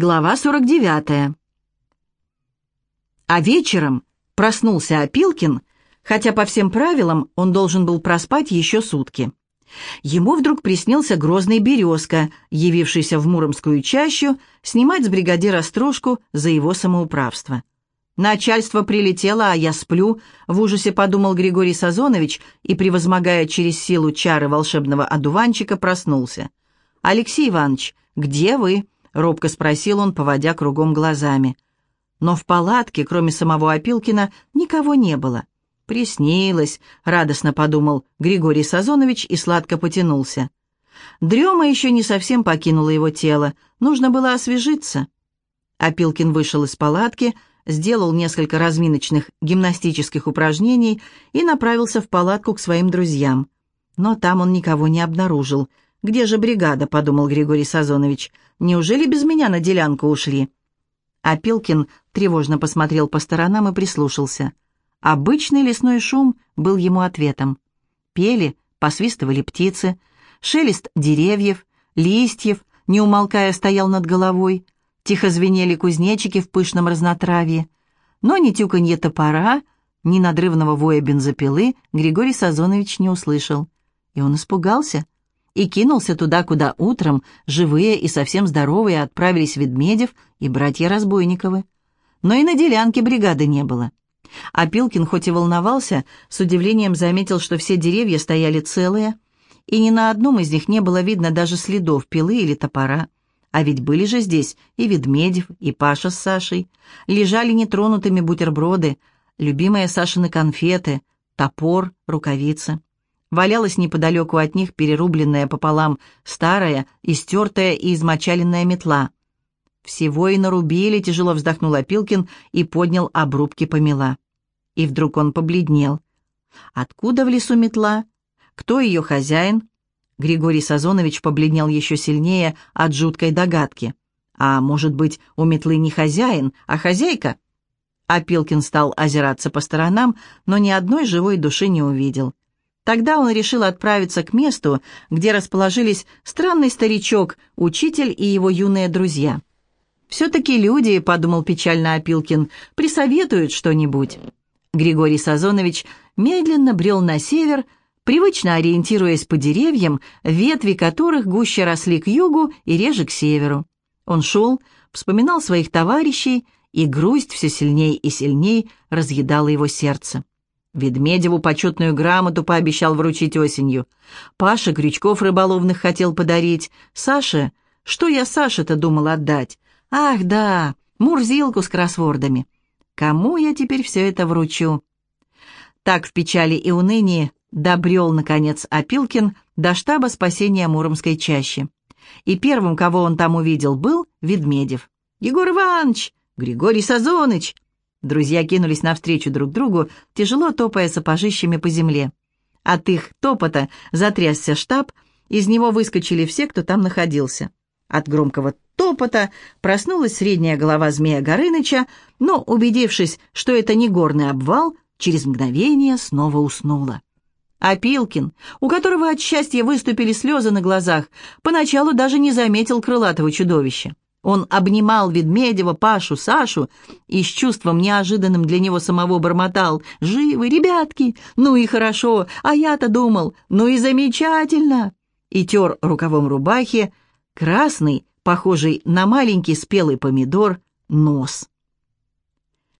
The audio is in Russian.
Глава 49. А вечером проснулся Опилкин, хотя по всем правилам он должен был проспать еще сутки. Ему вдруг приснился грозный березка, явившийся в Муромскую чащу, снимать с бригадира стружку за его самоуправство. «Начальство прилетело, а я сплю», — в ужасе подумал Григорий Сазонович и, превозмогая через силу чары волшебного одуванчика, проснулся. «Алексей Иванович, где вы?» — робко спросил он, поводя кругом глазами. Но в палатке, кроме самого Опилкина, никого не было. «Приснилось», — радостно подумал Григорий Сазонович и сладко потянулся. Дрема еще не совсем покинула его тело, нужно было освежиться. Опилкин вышел из палатки, сделал несколько разминочных гимнастических упражнений и направился в палатку к своим друзьям. Но там он никого не обнаружил. «Где же бригада?» — подумал Григорий Сазонович. «Неужели без меня на делянку ушли?» Опилкин тревожно посмотрел по сторонам и прислушался — Обычный лесной шум был ему ответом. Пели, посвистывали птицы, шелест деревьев, листьев, не умолкая, стоял над головой, тихо звенели кузнечики в пышном разнотравье. Но ни тюканье топора, ни надрывного воя бензопилы Григорий Сазонович не услышал. И он испугался и кинулся туда, куда утром живые и совсем здоровые отправились Ведмедев и братья Разбойниковы. Но и на делянке бригады не было. А Пилкин, хоть и волновался, с удивлением заметил, что все деревья стояли целые, и ни на одном из них не было видно даже следов пилы или топора. А ведь были же здесь и Ведмедев, и Паша с Сашей. Лежали нетронутыми бутерброды, любимые Сашины конфеты, топор, рукавицы. Валялась неподалеку от них перерубленная пополам старая, истертая и измочаленная метла. «Всего и нарубили», — тяжело вздохнул Опилкин и поднял обрубки помела. И вдруг он побледнел. «Откуда в лесу метла? Кто ее хозяин?» Григорий Сазонович побледнел еще сильнее от жуткой догадки. «А может быть, у метлы не хозяин, а хозяйка?» Опилкин стал озираться по сторонам, но ни одной живой души не увидел. Тогда он решил отправиться к месту, где расположились странный старичок, учитель и его юные друзья. «Все-таки люди», — подумал печально Опилкин, — «присоветуют что-нибудь». Григорий Сазонович медленно брел на север, привычно ориентируясь по деревьям, ветви которых гуще росли к югу и реже к северу. Он шел, вспоминал своих товарищей, и грусть все сильней и сильней разъедала его сердце. Ведмедеву почетную грамоту пообещал вручить осенью. Паша крючков рыболовных хотел подарить. Саше... Что я Саше-то думал отдать? Ах, да, Мурзилку с кроссвордами. Кому я теперь все это вручу? Так в печали и унынии добрел, наконец, Опилкин до штаба спасения Муромской чащи. И первым, кого он там увидел, был Ведмедев. «Егор Иванович! Григорий Сазоныч!» Друзья кинулись навстречу друг другу, тяжело топая сапожищами по земле. От их топота затрясся штаб, из него выскочили все, кто там находился. От громкого топота проснулась средняя голова змея Горыныча, но, убедившись, что это не горный обвал, через мгновение снова уснула. А Пилкин, у которого от счастья выступили слезы на глазах, поначалу даже не заметил крылатого чудовища. Он обнимал Ведмедева, Пашу, Сашу и с чувством неожиданным для него самого бормотал «Живы, ребятки! Ну и хорошо! А я-то думал, ну и замечательно!» И тер рукавом рубахи красный, похожий на маленький спелый помидор, нос.